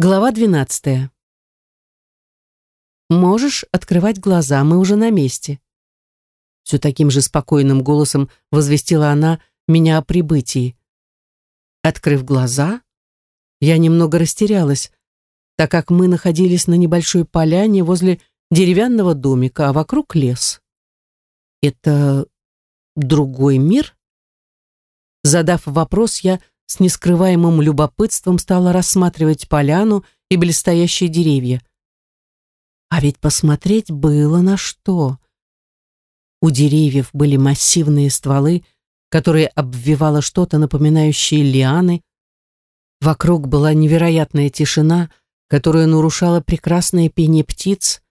Глава двенадцатая. «Можешь открывать глаза, мы уже на месте». Все таким же спокойным голосом возвестила она меня о прибытии. Открыв глаза, я немного растерялась, так как мы находились на небольшой поляне возле деревянного домика, а вокруг лес. «Это другой мир?» Задав вопрос, я с нескрываемым любопытством стала рассматривать поляну и блестящие деревья. А ведь посмотреть было на что. У деревьев были массивные стволы, которые обвивало что-то напоминающее лианы. Вокруг была невероятная тишина, которая нарушала прекрасное пение птиц.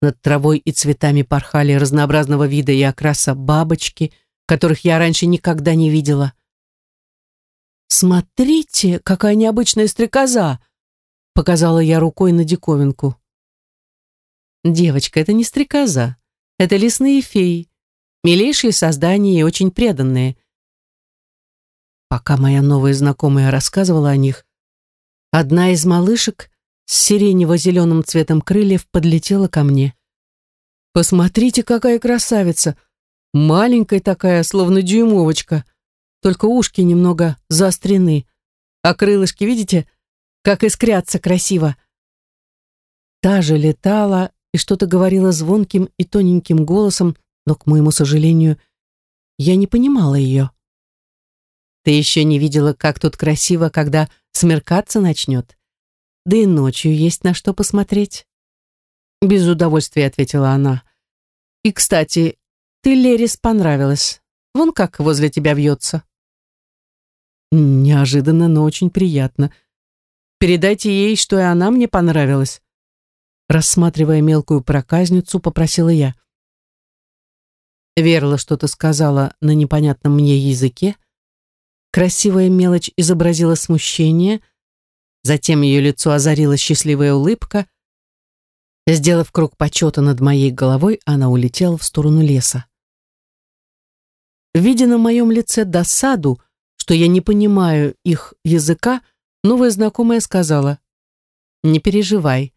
Над травой и цветами порхали разнообразного вида и окраса бабочки, которых я раньше никогда не видела. «Смотрите, какая необычная стрекоза!» Показала я рукой на диковинку. «Девочка, это не стрекоза. Это лесные феи. Милейшие создания и очень преданные». Пока моя новая знакомая рассказывала о них, одна из малышек с сиренево-зеленым цветом крыльев подлетела ко мне. «Посмотрите, какая красавица! Маленькая такая, словно дюймовочка только ушки немного заострены, а крылышки, видите, как искрятся красиво. Та же летала и что-то говорила звонким и тоненьким голосом, но, к моему сожалению, я не понимала ее. Ты еще не видела, как тут красиво, когда смеркаться начнет. Да и ночью есть на что посмотреть. Без удовольствия ответила она. И, кстати, ты Лерис понравилась. Вон как возле тебя вьется. Неожиданно, но очень приятно. Передайте ей, что и она мне понравилась. Рассматривая мелкую проказницу, попросила я. Верла что-то сказала на непонятном мне языке. Красивая мелочь изобразила смущение. Затем ее лицо озарила счастливая улыбка. Сделав круг почета над моей головой, она улетела в сторону леса. Видя на моем лице досаду, что я не понимаю их языка, новая знакомая сказала, «Не переживай,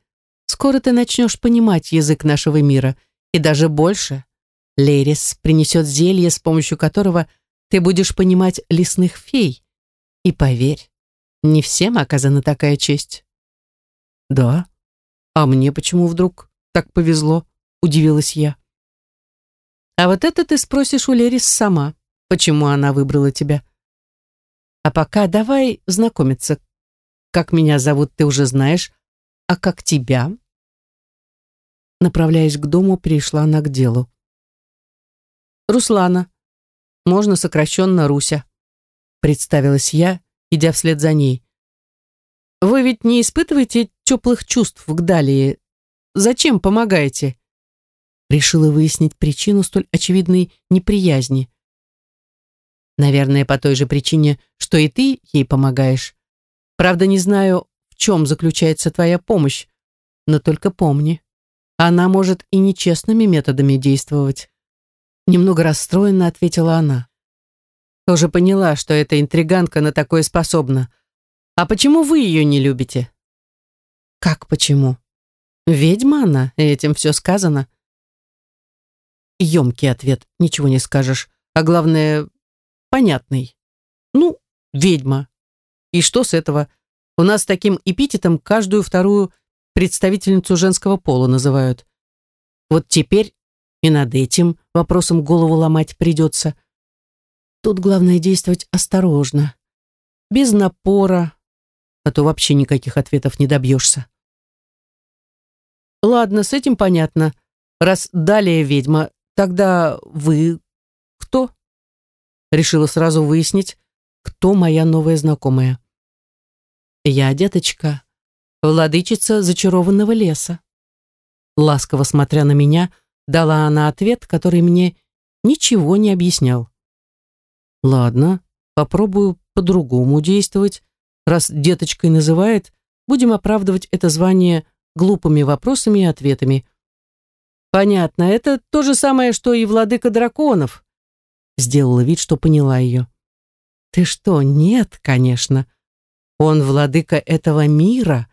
скоро ты начнешь понимать язык нашего мира, и даже больше. Лерис принесет зелье, с помощью которого ты будешь понимать лесных фей. И поверь, не всем оказана такая честь». «Да? А мне почему вдруг так повезло?» — удивилась я. «А вот это ты спросишь у Лерис сама, почему она выбрала тебя. А пока давай знакомиться. Как меня зовут, ты уже знаешь. А как тебя? Направляясь к дому, перешла она к делу. Руслана. Можно сокращенно Руся. Представилась я, идя вслед за ней. Вы ведь не испытываете теплых чувств к Далии. Зачем помогаете? Решила выяснить причину столь очевидной неприязни. Наверное, по той же причине, что и ты ей помогаешь. Правда, не знаю, в чем заключается твоя помощь, но только помни, она может и нечестными методами действовать. Немного расстроенно ответила она. Тоже поняла, что эта интриганка на такое способна. А почему вы ее не любите? Как почему? Ведьма она, этим все сказано. Емкий ответ, ничего не скажешь. А главное, понятный. Ну, ведьма. И что с этого? У нас таким эпитетом каждую вторую представительницу женского пола называют. Вот теперь и над этим вопросом голову ломать придется. Тут главное действовать осторожно, без напора, а то вообще никаких ответов не добьешься. Ладно, с этим понятно. Раз далее ведьма, тогда вы? Решила сразу выяснить, кто моя новая знакомая. Я, деточка, владычица зачарованного леса. Ласково смотря на меня, дала она ответ, который мне ничего не объяснял. Ладно, попробую по-другому действовать. Раз деточкой называет, будем оправдывать это звание глупыми вопросами и ответами. Понятно, это то же самое, что и владыка драконов, Сделала вид, что поняла ее. «Ты что, нет, конечно. Он владыка этого мира,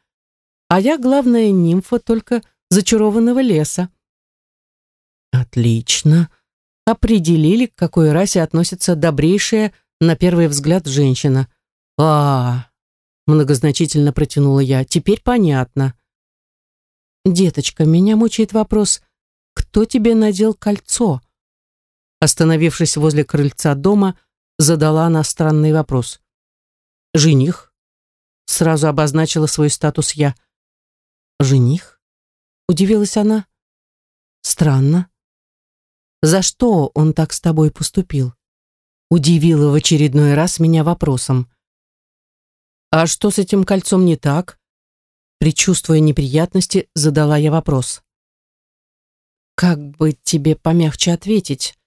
а я главная нимфа только зачарованного леса. Отлично. Определили, к какой расе относится добрейшая, на первый взгляд, женщина. А, многозначительно протянула я. Теперь понятно. Деточка, меня мучает вопрос, кто тебе надел кольцо? Остановившись возле крыльца дома, задала она странный вопрос. Жених? Сразу обозначила свой статус я. Жених? Удивилась она. Странно. За что он так с тобой поступил? Удивила в очередной раз меня вопросом. А что с этим кольцом не так? Причувствуя неприятности, задала я вопрос. Как бы тебе помягче ответить?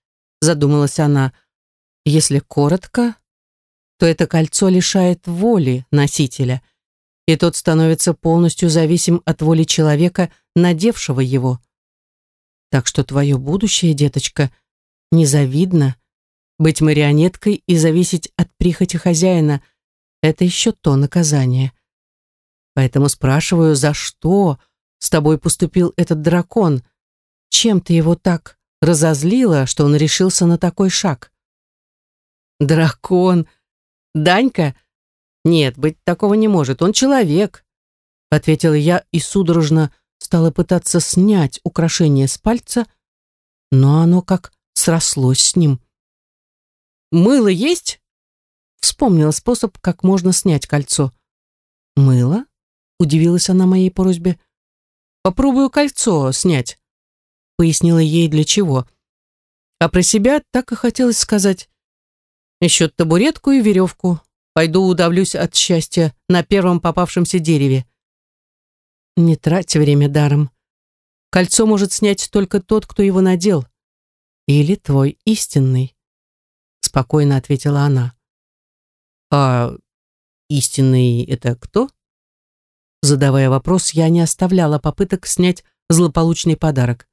Задумалась она. Если коротко, то это кольцо лишает воли носителя — и тот становится полностью зависим от воли человека, надевшего его. Так что твое будущее, деточка, незавидно. Быть марионеткой и зависеть от прихоти хозяина — это еще то наказание. Поэтому спрашиваю, за что с тобой поступил этот дракон? Чем ты его так разозлила, что он решился на такой шаг? Дракон! Данька — «Нет, быть такого не может, он человек», — ответила я и судорожно стала пытаться снять украшение с пальца, но оно как срослось с ним. «Мыло есть?» Вспомнила способ, как можно снять кольцо. «Мыло?» — удивилась она моей просьбе. «Попробую кольцо снять», — пояснила ей для чего. А про себя так и хотелось сказать. «Еще табуретку и веревку, Пойду удавлюсь от счастья на первом попавшемся дереве. Не трать время даром. Кольцо может снять только тот, кто его надел. Или твой истинный. Спокойно ответила она. А истинный это кто? Задавая вопрос, я не оставляла попыток снять злополучный подарок.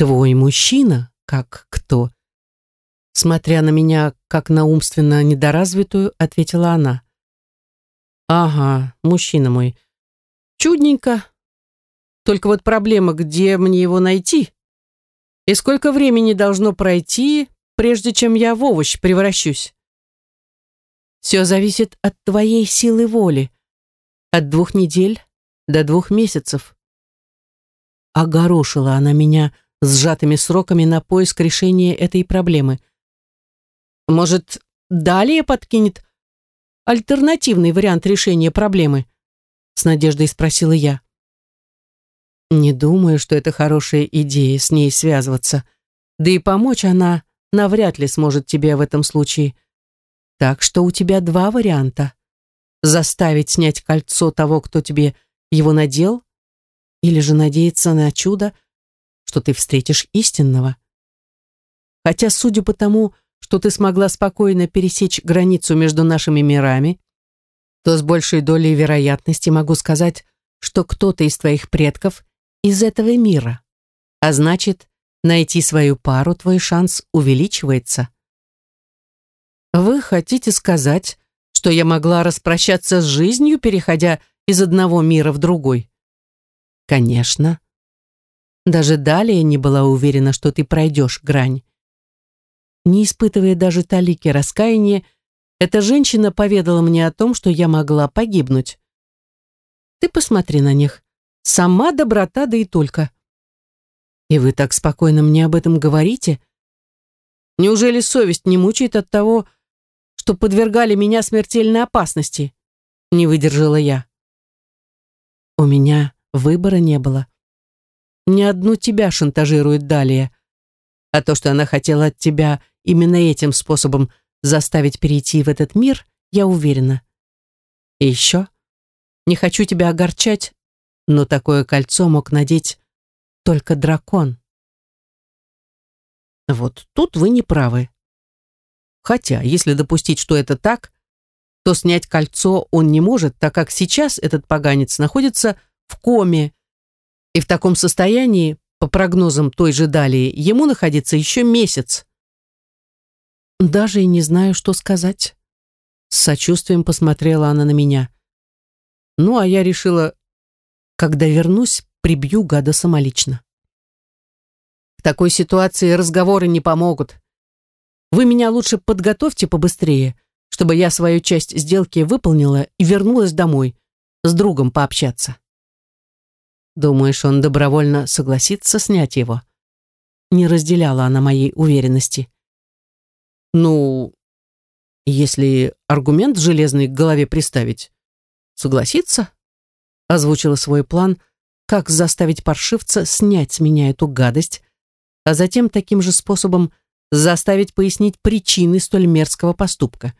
Твой мужчина, как кто? Смотря на меня, как на умственно недоразвитую, ответила она. «Ага, мужчина мой. Чудненько. Только вот проблема, где мне его найти? И сколько времени должно пройти, прежде чем я в овощ превращусь?» «Все зависит от твоей силы воли. От двух недель до двух месяцев». Огорошила она меня сжатыми сроками на поиск решения этой проблемы – может, далее подкинет альтернативный вариант решения проблемы? С надеждой спросила я. Не думаю, что это хорошая идея с ней связываться. Да и помочь она навряд ли сможет тебе в этом случае. Так что у тебя два варианта. Заставить снять кольцо того, кто тебе его надел, или же надеяться на чудо, что ты встретишь истинного. Хотя, судя по тому, что ты смогла спокойно пересечь границу между нашими мирами, то с большей долей вероятности могу сказать, что кто-то из твоих предков из этого мира. А значит, найти свою пару твой шанс увеличивается. Вы хотите сказать, что я могла распрощаться с жизнью, переходя из одного мира в другой? Конечно. Даже далее не была уверена, что ты пройдешь грань. Не испытывая даже талики раскаяния, эта женщина поведала мне о том, что я могла погибнуть. Ты посмотри на них. Сама доброта, да и только. И вы так спокойно мне об этом говорите? Неужели совесть не мучает от того, что подвергали меня смертельной опасности? Не выдержала я. У меня выбора не было. Ни одну тебя шантажирует далее. А то, что она хотела от тебя именно этим способом заставить перейти в этот мир, я уверена. И еще, не хочу тебя огорчать, но такое кольцо мог надеть только дракон. Вот тут вы не правы. Хотя, если допустить, что это так, то снять кольцо он не может, так как сейчас этот поганец находится в коме, и в таком состоянии, по прогнозам той же Далии, ему находиться еще месяц. Даже и не знаю, что сказать. С сочувствием посмотрела она на меня. Ну, а я решила, Когда вернусь, прибью гада самолично. В такой ситуации разговоры не помогут. Вы меня лучше подготовьте побыстрее, чтобы я свою часть сделки выполнила и вернулась домой, с другом пообщаться. Думаешь, он добровольно согласится снять его? Не разделяла она моей уверенности. Ну, если аргумент железный к голове приставить, согласится? Озвучила свой план, как заставить паршивца снять с меня эту гадость, а затем таким же способом заставить пояснить причины столь мерзкого поступка.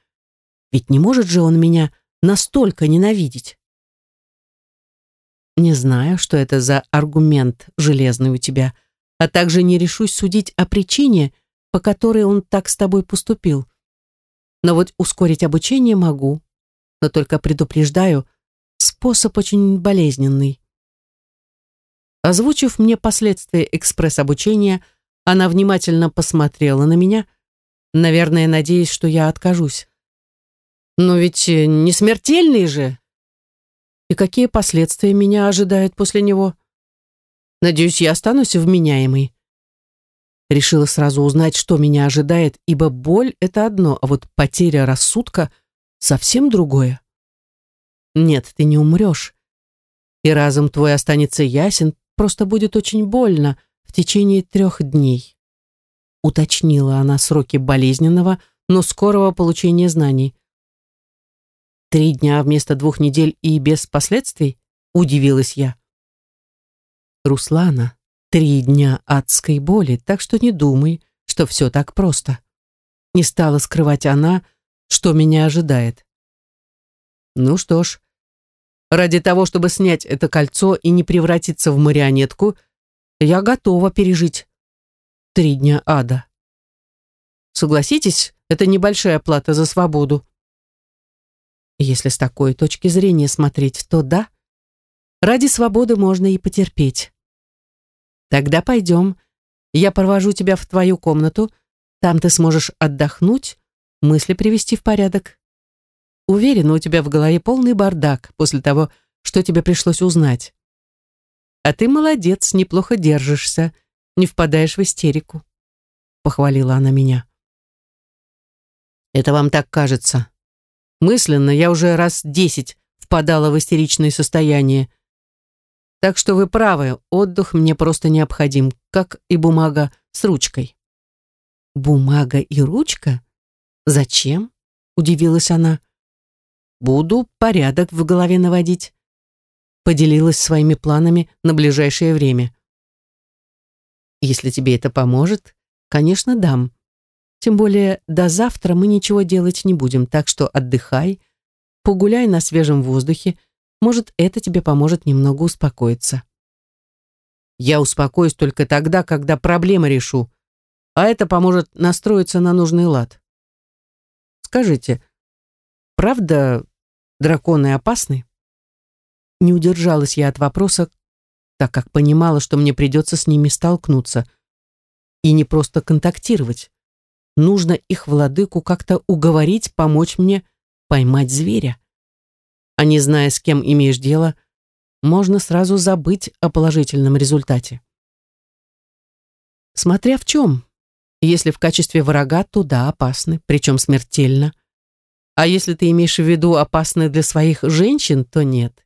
Ведь не может же он меня настолько ненавидеть. Не знаю, что это за аргумент железный у тебя, а также не решусь судить о причине, по которой он так с тобой поступил. Но вот ускорить обучение могу, но только предупреждаю, способ очень болезненный. Озвучив мне последствия экспресс-обучения, она внимательно посмотрела на меня, наверное, надеясь, что я откажусь. Но ведь не смертельный же. И какие последствия меня ожидают после него? Надеюсь, я останусь вменяемой. Решила сразу узнать, что меня ожидает, ибо боль — это одно, а вот потеря рассудка — совсем другое. Нет, ты не умрешь. И разум твой останется ясен, просто будет очень больно в течение трех дней. Уточнила она сроки болезненного, но скорого получения знаний. Три дня вместо двух недель и без последствий? Удивилась я. Руслана, Три дня адской боли, так что не думай, что все так просто. Не стала скрывать она, что меня ожидает. Ну что ж, ради того, чтобы снять это кольцо и не превратиться в марионетку, я готова пережить три дня ада. Согласитесь, это небольшая плата за свободу. Если с такой точки зрения смотреть, то да, ради свободы можно и потерпеть. Тогда пойдем. Я провожу тебя в твою комнату. Там ты сможешь отдохнуть, мысли привести в порядок. Уверена, у тебя в голове полный бардак после того, что тебе пришлось узнать. А ты молодец, неплохо держишься, не впадаешь в истерику. Похвалила она меня. Это вам так кажется. Мысленно я уже раз десять впадала в истеричное состояние, так что вы правы, отдых мне просто необходим, как и бумага с ручкой. Бумага и ручка? Зачем? Удивилась она. Буду порядок в голове наводить. Поделилась своими планами на ближайшее время. Если тебе это поможет, конечно, дам. Тем более до завтра мы ничего делать не будем, так что отдыхай, погуляй на свежем воздухе, может, это тебе поможет немного успокоиться. Я успокоюсь только тогда, когда проблемы решу, а это поможет настроиться на нужный лад. Скажите, правда драконы опасны? Не удержалась я от вопроса, так как понимала, что мне придется с ними столкнуться. И не просто контактировать. Нужно их владыку как-то уговорить, помочь мне поймать зверя а не зная, с кем имеешь дело, можно сразу забыть о положительном результате. Смотря в чем. Если в качестве врага, то да, опасны, причем смертельно. А если ты имеешь в виду опасны для своих женщин, то нет.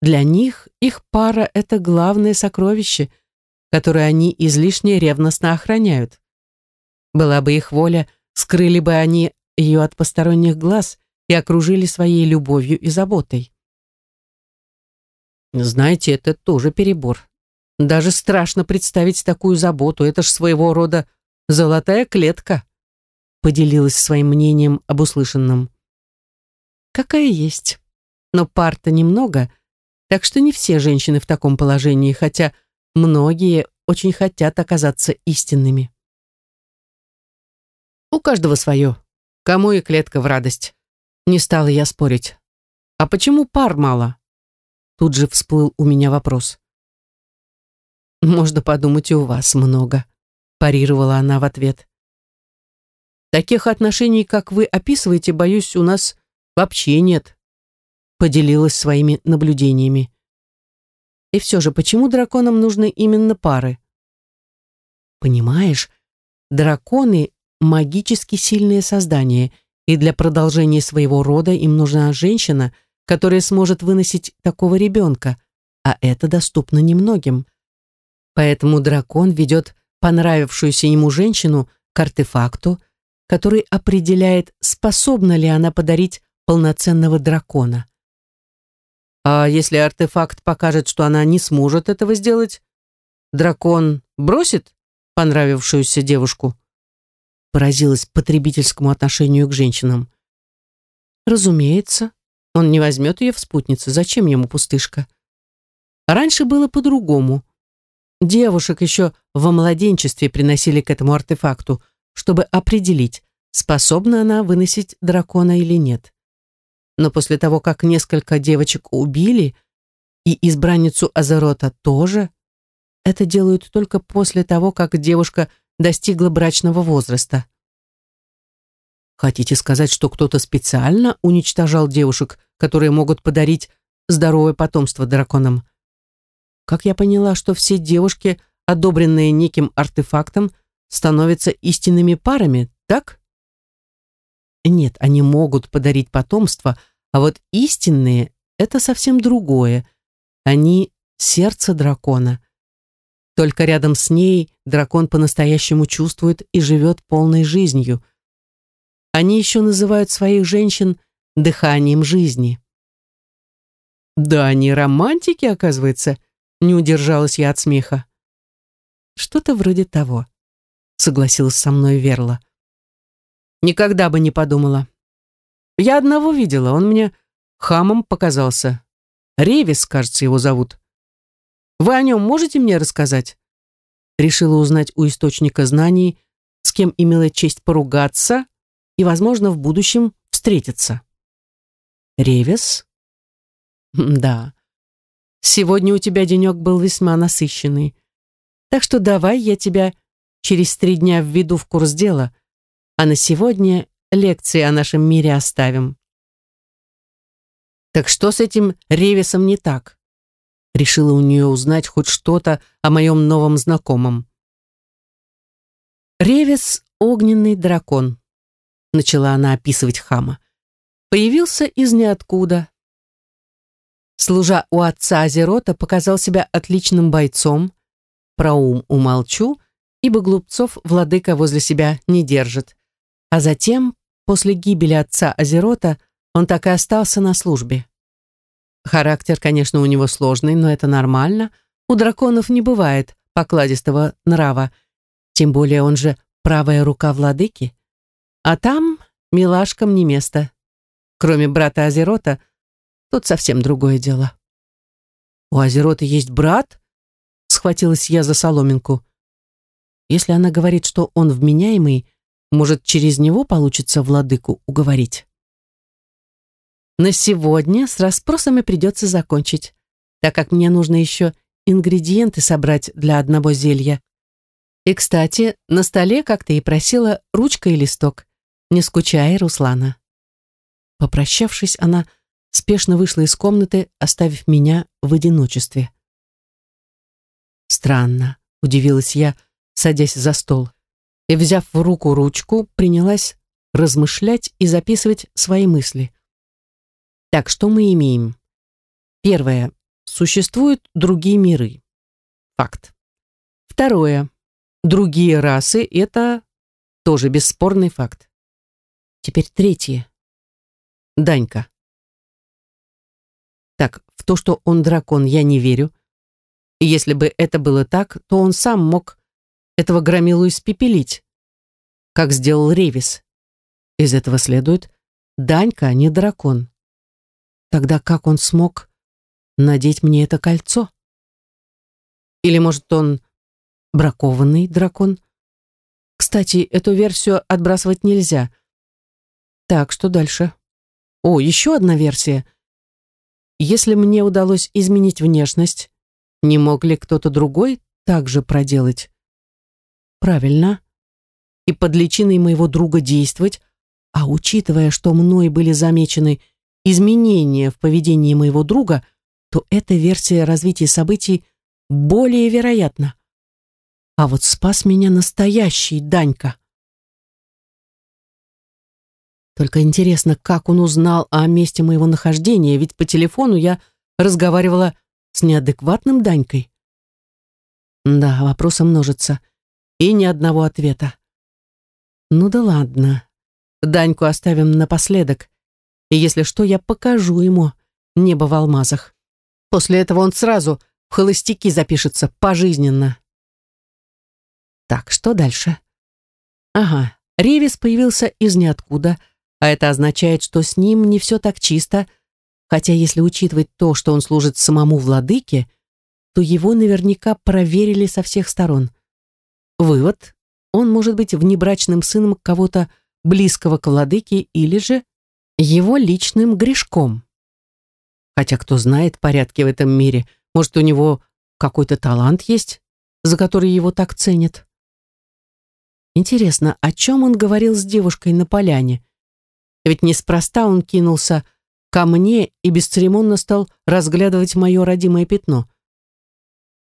Для них их пара — это главное сокровище, которое они излишне ревностно охраняют. Была бы их воля, скрыли бы они ее от посторонних глаз и окружили своей любовью и заботой. Знаете, это тоже перебор. Даже страшно представить такую заботу. Это ж своего рода золотая клетка. Поделилась своим мнением об услышанном. Какая есть. Но пар-то немного, так что не все женщины в таком положении, хотя многие очень хотят оказаться истинными. У каждого свое. Кому и клетка в радость. Не стала я спорить. «А почему пар мало?» Тут же всплыл у меня вопрос. «Можно подумать, и у вас много», парировала она в ответ. «Таких отношений, как вы описываете, боюсь, у нас вообще нет», поделилась своими наблюдениями. И все же, почему драконам нужны именно пары? Понимаешь, драконы — магически сильные создания, и для продолжения своего рода им нужна женщина, которая сможет выносить такого ребенка, а это доступно немногим. Поэтому дракон ведет понравившуюся ему женщину к артефакту, который определяет, способна ли она подарить полноценного дракона. А если артефакт покажет, что она не сможет этого сделать, дракон бросит понравившуюся девушку? Поразилась потребительскому отношению к женщинам. Разумеется, он не возьмет ее в спутницы. Зачем ему пустышка? Раньше было по-другому. Девушек еще во младенчестве приносили к этому артефакту, чтобы определить, способна она выносить дракона или нет. Но после того, как несколько девочек убили, и избранницу Азерота тоже, это делают только после того, как девушка достигла брачного возраста. Хотите сказать, что кто-то специально уничтожал девушек, которые могут подарить здоровое потомство драконам? Как я поняла, что все девушки, одобренные неким артефактом, становятся истинными парами, так? Нет, они могут подарить потомство, а вот истинные — это совсем другое. Они — сердце дракона. Только рядом с ней дракон по-настоящему чувствует и живет полной жизнью. Они еще называют своих женщин дыханием жизни. Да, они романтики, оказывается, не удержалась я от смеха. Что-то вроде того, согласилась со мной Верла. Никогда бы не подумала. Я одного видела, он мне хамом показался. Ревис, кажется, его зовут. Вы о нем можете мне рассказать? Решила узнать у источника знаний, с кем имела честь поругаться и, возможно, в будущем встретиться. Ревис? Да. Сегодня у тебя денек был весьма насыщенный. Так что давай я тебя через три дня введу в курс дела, а на сегодня лекции о нашем мире оставим. Так что с этим Ревисом не так? Решила у нее узнать хоть что-то о моем новом знакомом. Ревис — огненный дракон, начала она описывать хама. Появился из ниоткуда. Служа у отца Азерота, показал себя отличным бойцом. Про ум умолчу, ибо глупцов владыка возле себя не держит. А затем, после гибели отца Азерота, он так и остался на службе. Характер, конечно, у него сложный, но это нормально. У драконов не бывает покладистого нрава, тем более он же правая рука владыки. А там милашкам не место. Кроме брата Азерота, тут совсем другое дело. «У Азерота есть брат?» Схватилась я за соломинку. Если она говорит, что он вменяемый, может, через него получится владыку уговорить. На сегодня с расспросами придется закончить, так как мне нужно еще ингредиенты собрать для одного зелья. И, кстати, на столе, как ты и просила, ручка и листок. Не скучай, Руслана. Попрощавшись, она спешно вышла из комнаты, оставив меня в одиночестве. Странно, удивилась я, садясь за стол и, взяв в руку ручку, принялась размышлять и записывать свои мысли. Так, что мы имеем? Первое. Существуют другие миры. Факт. Второе. Другие расы – это тоже бесспорный факт. Теперь третье. Данька. Так, в то, что он дракон, я не верю. И если бы это было так, то он сам мог этого громилу испепелить, как сделал Ревис. Из этого следует, Данька не дракон. Тогда как он смог надеть мне это кольцо? Или, может, он бракованный дракон? Кстати, эту версию отбрасывать нельзя. Так, что дальше? О, еще одна версия. Если мне удалось изменить внешность, не мог ли кто-то другой также проделать? Правильно. И под личиной моего друга действовать, а учитывая, что мной были замечены изменения в поведении моего друга, то эта версия развития событий более вероятна. А вот спас меня настоящий Данька. Только интересно, как он узнал о месте моего нахождения, ведь по телефону я разговаривала с неадекватным Данькой. Да, вопросы множатся, и ни одного ответа. Ну да ладно, Даньку оставим напоследок, и если что, я покажу ему небо в алмазах. После этого он сразу в холостяки запишется пожизненно. Так, что дальше? Ага, Ревис появился из ниоткуда, а это означает, что с ним не все так чисто, хотя если учитывать то, что он служит самому владыке, то его наверняка проверили со всех сторон. Вывод – он может быть внебрачным сыном кого-то близкого к владыке или же его личным грешком. Хотя кто знает порядки в этом мире, может, у него какой-то талант есть, за который его так ценят. Интересно, о чем он говорил с девушкой на поляне? Ведь неспроста он кинулся ко мне и бесцеремонно стал разглядывать мое родимое пятно.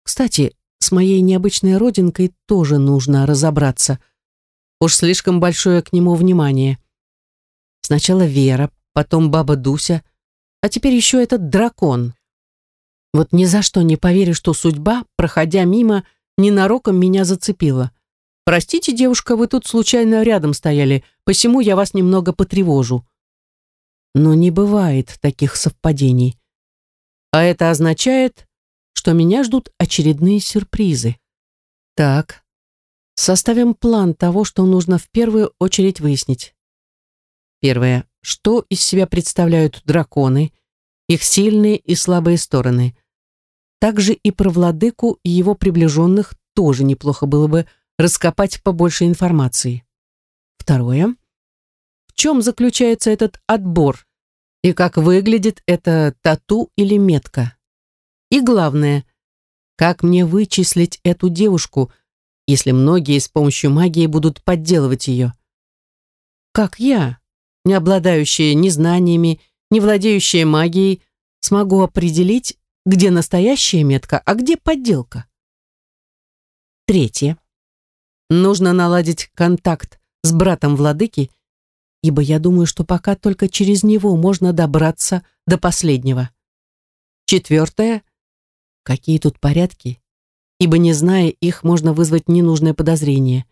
Кстати, с моей необычной родинкой тоже нужно разобраться. Уж слишком большое к нему внимание. Сначала Вера, потом баба Дуся, а теперь еще этот дракон. Вот ни за что не поверю, что судьба, проходя мимо, ненароком меня зацепила. Простите, девушка, вы тут случайно рядом стояли, посему я вас немного потревожу. Но не бывает таких совпадений. А это означает, что меня ждут очередные сюрпризы. Так, составим план того, что нужно в первую очередь выяснить. Первое. Что из себя представляют драконы, их сильные и слабые стороны. Также и про владыку и его приближенных тоже неплохо было бы раскопать побольше информации. Второе. В чем заключается этот отбор и как выглядит это тату или метка? И главное, как мне вычислить эту девушку, если многие с помощью магии будут подделывать ее? Как я, не обладающая ни знаниями, не владеющая магией, смогу определить, где настоящая метка, а где подделка? Третье. Нужно наладить контакт с братом владыки, ибо я думаю, что пока только через него можно добраться до последнего. Четвертое. Какие тут порядки? Ибо не зная их, можно вызвать ненужное подозрение.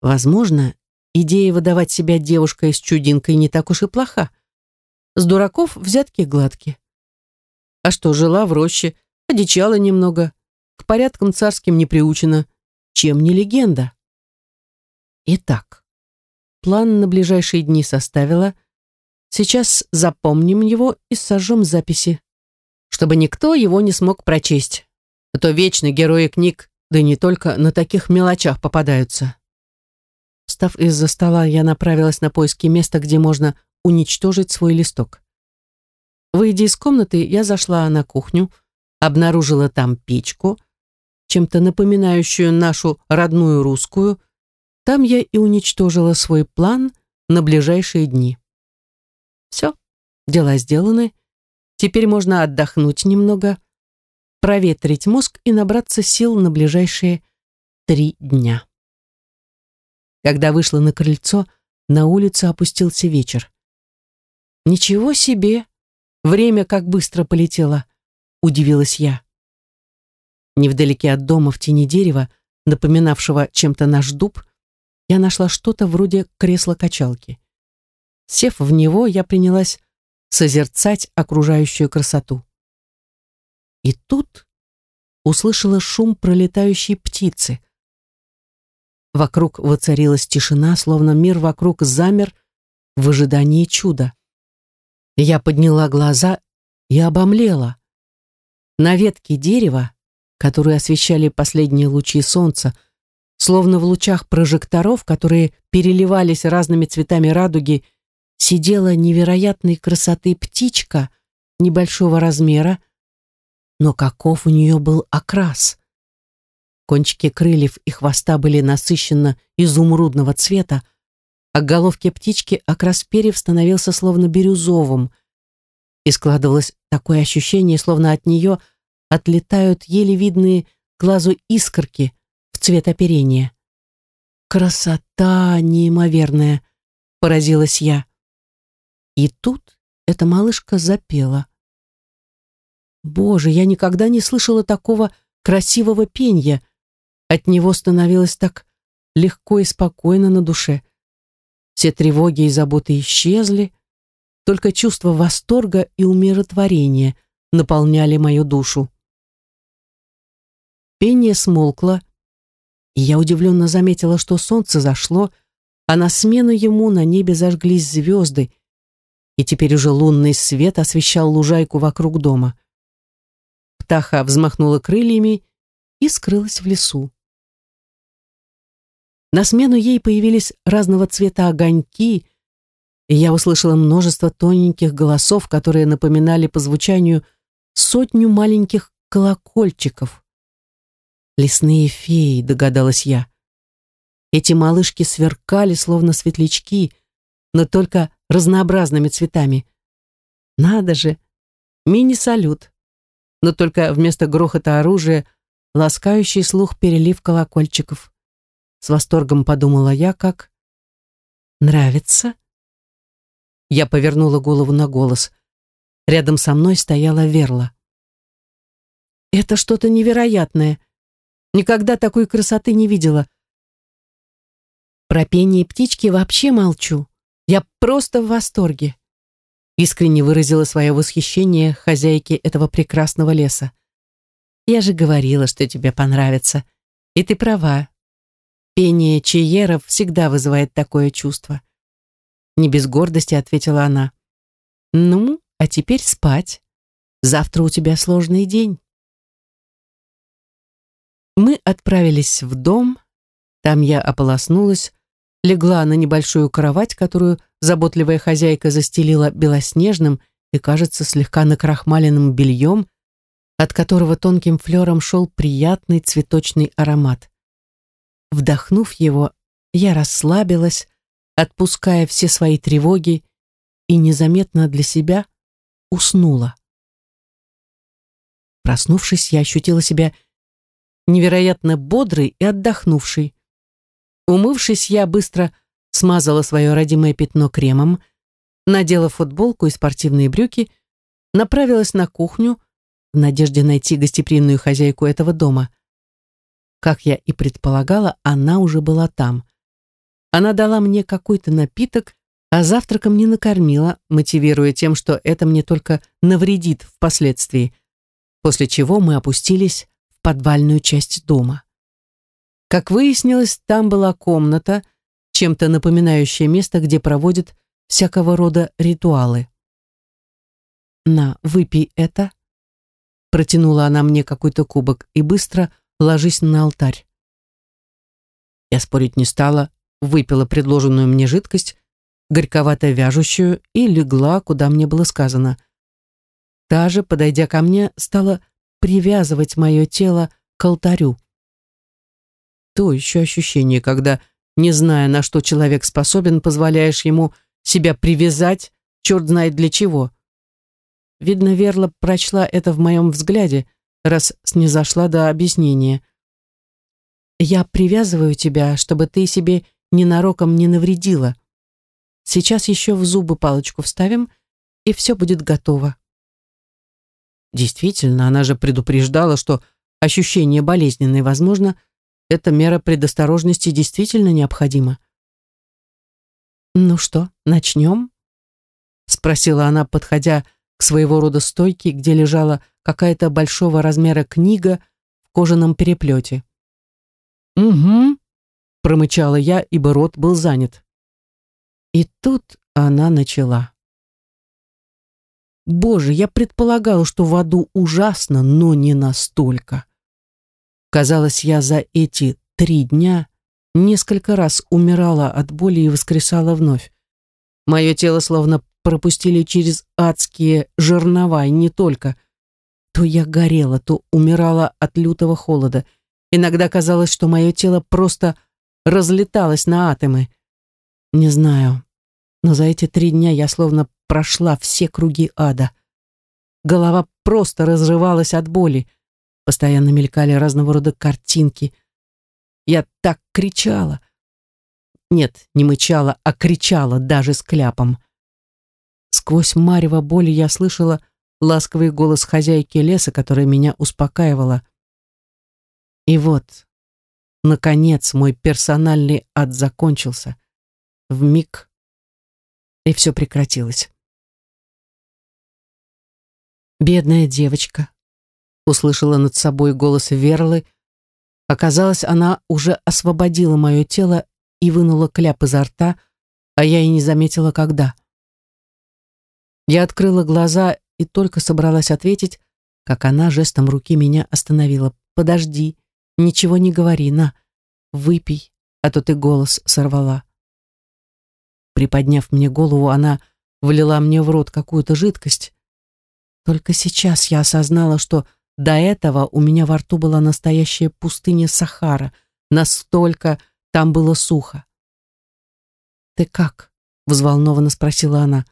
Возможно, идея выдавать себя девушкой с чудинкой не так уж и плоха. С дураков взятки гладки. А что, жила в роще, одичала немного, к порядкам царским не приучена, чем не легенда. Итак, план на ближайшие дни составила. Сейчас запомним его и сожжем записи, чтобы никто его не смог прочесть. А то вечно герои книг, да не только на таких мелочах попадаются. Встав из-за стола, я направилась на поиски места, где можно уничтожить свой листок. Выйдя из комнаты, я зашла на кухню, обнаружила там печку, чем-то напоминающую нашу родную русскую, там я и уничтожила свой план на ближайшие дни. Все, дела сделаны. Теперь можно отдохнуть немного, проветрить мозг и набраться сил на ближайшие три дня. Когда вышла на крыльцо, на улицу опустился вечер. «Ничего себе! Время как быстро полетело!» — удивилась я. Невдалеке от дома в тени дерева, напоминавшего чем-то наш дуб, я нашла что-то вроде кресла-качалки. Сев в него, я принялась созерцать окружающую красоту. И тут услышала шум пролетающей птицы. Вокруг воцарилась тишина, словно мир вокруг замер в ожидании чуда. Я подняла глаза и обомлела. На ветке дерева, которую освещали последние лучи солнца, словно в лучах прожекторов, которые переливались разными цветами радуги, сидела невероятной красоты птичка небольшого размера, но каков у нее был окрас. Кончики крыльев и хвоста были насыщенно изумрудного цвета, а к головке птички окрас перьев становился словно бирюзовым. и складывалось такое ощущение, словно от нее отлетают еле видные глазу искорки в цвет оперения. «Красота неимоверная!» — поразилась я. И тут эта малышка запела. Боже, я никогда не слышала такого красивого пенья. От него становилось так легко и спокойно на душе. Все тревоги и заботы исчезли, только чувство восторга и умиротворения наполняли мою душу. Пение смолкло, и я удивленно заметила, что солнце зашло, а на смену ему на небе зажглись звезды, и теперь уже лунный свет освещал лужайку вокруг дома. Птаха взмахнула крыльями и скрылась в лесу. На смену ей появились разного цвета огоньки, и я услышала множество тоненьких голосов, которые напоминали по звучанию сотню маленьких колокольчиков. «Лесные феи», — догадалась я. Эти малышки сверкали, словно светлячки, но только разнообразными цветами. Надо же, мини-салют. Но только вместо грохота оружия ласкающий слух перелив колокольчиков. С восторгом подумала я, как... «Нравится?» Я повернула голову на голос. Рядом со мной стояла Верла. «Это что-то невероятное. Никогда такой красоты не видела. Про пение птички вообще молчу. Я просто в восторге». Искренне выразила свое восхищение хозяйке этого прекрасного леса. «Я же говорила, что тебе понравится. И ты права. Пение чиеров всегда вызывает такое чувство. Не без гордости ответила она. Ну, а теперь спать. Завтра у тебя сложный день. Мы отправились в дом. Там я ополоснулась, легла на небольшую кровать, которую заботливая хозяйка застелила белоснежным и, кажется, слегка накрахмаленным бельем, от которого тонким флером шел приятный цветочный аромат. Вдохнув его, я расслабилась, отпуская все свои тревоги, и незаметно для себя уснула. Проснувшись, я ощутила себя невероятно бодрой и отдохнувшей. Умывшись, я быстро смазала свое родимое пятно кремом, надела футболку и спортивные брюки, направилась на кухню в надежде найти гостеприимную хозяйку этого дома. Как я и предполагала, она уже была там. Она дала мне какой-то напиток, а завтраком не накормила, мотивируя тем, что это мне только навредит впоследствии, после чего мы опустились в подвальную часть дома. Как выяснилось, там была комната, чем-то напоминающее место, где проводят всякого рода ритуалы. «На, выпей это», — протянула она мне какой-то кубок, и быстро ложись на алтарь. Я спорить не стала, выпила предложенную мне жидкость, горьковато вяжущую, и легла, куда мне было сказано. Та же, подойдя ко мне, стала привязывать мое тело к алтарю. То еще ощущение, когда, не зная, на что человек способен, позволяешь ему себя привязать, черт знает для чего. Видно, Верла прочла это в моем взгляде, раз снизошла до объяснения. «Я привязываю тебя, чтобы ты себе ненароком не навредила. Сейчас еще в зубы палочку вставим, и все будет готово. Действительно, она же предупреждала, что ощущение болезненное возможно, эта мера предосторожности действительно необходима. «Ну что, начнем?» спросила она, подходя своего рода стойке, где лежала какая-то большого размера книга в кожаном переплете. «Угу», промычала я, ибо рот был занят. И тут она начала. Боже, я предполагала, что в аду ужасно, но не настолько. Казалось, я за эти три дня несколько раз умирала от боли и воскресала вновь. Мое тело словно пропустили через адские жернова, и не только. То я горела, то умирала от лютого холода. Иногда казалось, что мое тело просто разлеталась на атомы. Не знаю, но за эти три дня я словно прошла все круги ада. голова просто разрывалась от боли. Постоянно мелькали разного рода картинки. Я так кричала. Нет, не мычала, а кричала даже с кляпом. Сквозь марево боли я слышала ласковый голос хозяйки леса, которая меня успокаивала. И вот, наконец, мой персональный ад закончился. В миг и все прекратилось. «Бедная девочка», — услышала над собой голос Верлы. Оказалось, она уже освободила мое тело и вынула кляп изо рта, а я и не заметила, когда. Я открыла глаза и только собралась ответить, как она жестом руки меня остановила. «Подожди, ничего не говори, на, выпей, а то ты голос сорвала». Приподняв мне голову, она влила мне в рот какую-то жидкость. Только сейчас я осознала, что до этого у меня во рту была настоящая пустыня Сахара. Настолько там было сухо. «Ты как?» — взволнованно спросила она.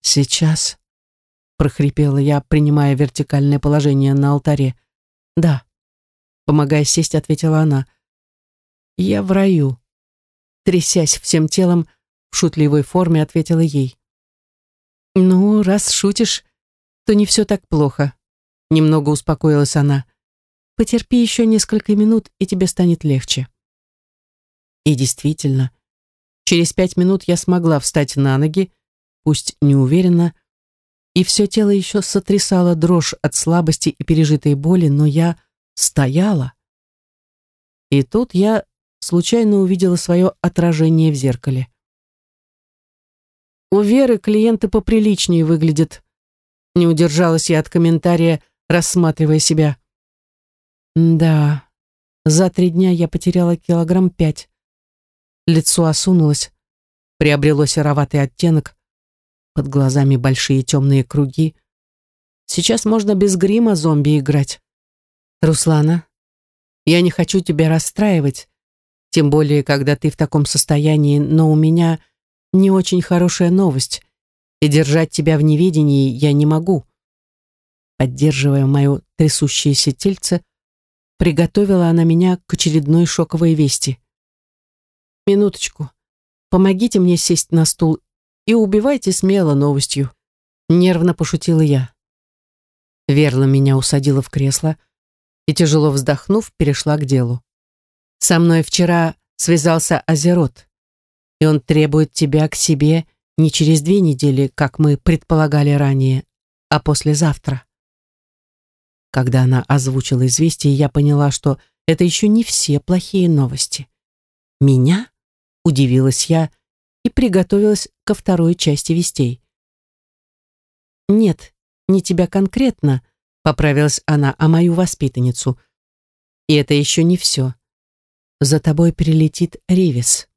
«Сейчас», — прохрипела я, принимая вертикальное положение на алтаре. «Да», — помогая сесть, ответила она. «Я в раю», трясясь всем телом, в шутливой форме ответила ей. «Ну, раз шутишь, то не все так плохо», — немного успокоилась она. «Потерпи еще несколько минут, и тебе станет легче». И действительно, через пять минут я смогла встать на ноги, пусть неуверенно, и все тело еще сотрясало дрожь от слабости и пережитой боли, но я стояла. И тут я случайно увидела свое отражение в зеркале. У Веры клиенты поприличнее выглядят. Не удержалась я от комментария, рассматривая себя. Да, за три дня я потеряла килограмм пять. Лицо осунулось, приобрело сероватый оттенок, под глазами большие темные круги. Сейчас можно без грима зомби играть. Руслана, я не хочу тебя расстраивать, тем более, когда ты в таком состоянии, но у меня не очень хорошая новость, и держать тебя в неведении я не могу. Поддерживая мое трясущееся тельце, приготовила она меня к очередной шоковой вести. «Минуточку. Помогите мне сесть на стул и убивайте смело новостью», нервно пошутила я. Верла меня усадила в кресло и, тяжело вздохнув, перешла к делу. Со мной вчера связался Азерот, и он требует тебя к себе не через две недели, как мы предполагали ранее, а послезавтра. Когда она озвучила известие, я поняла, что это еще не все плохие новости. Меня? Удивилась я и приготовилась ко второй части вестей. Нет, не тебя конкретно, поправилась она, а мою воспитанницу. И это еще не все за тобой прилетит Ривис.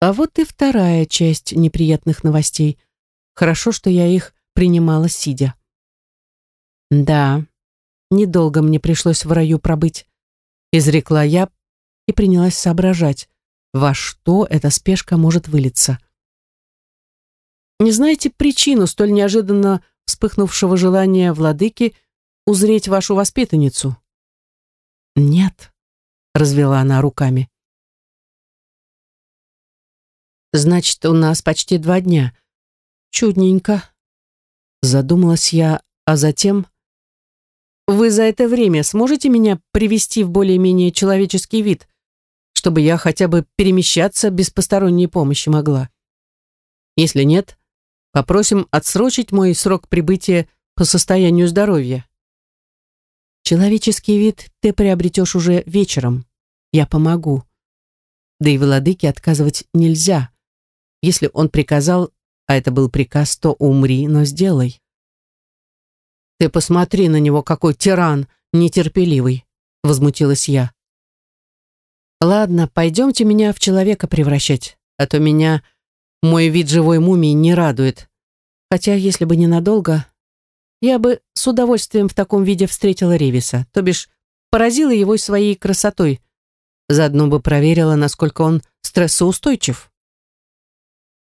А вот и вторая часть неприятных новостей. Хорошо, что я их принимала сидя. Да, недолго мне пришлось в раю пробыть, изрекла я и принялась соображать, во что эта спешка может вылиться. Не знаете причину столь неожиданно вспыхнувшего желания владыки узреть вашу воспитанницу? Нет, развела она руками. Значит, у нас почти два дня. Чудненько. Задумалась я, а затем... Вы за это время сможете меня привести в более-менее человеческий вид, чтобы я хотя бы перемещаться без посторонней помощи могла? Если нет, попросим отсрочить мой срок прибытия по состоянию здоровья. Человеческий вид ты приобретешь уже вечером. Я помогу. Да и владыке отказывать нельзя. Если он приказал, а это был приказ, то умри, но сделай. Ты посмотри на него, какой тиран, нетерпеливый, возмутилась я. Ладно, пойдемте меня в человека превращать, а то меня мой вид живой мумии не радует. Хотя, если бы ненадолго, я бы с удовольствием в таком виде встретила Ревиса, то бишь поразила его своей красотой. Заодно бы проверила, насколько он стрессоустойчив.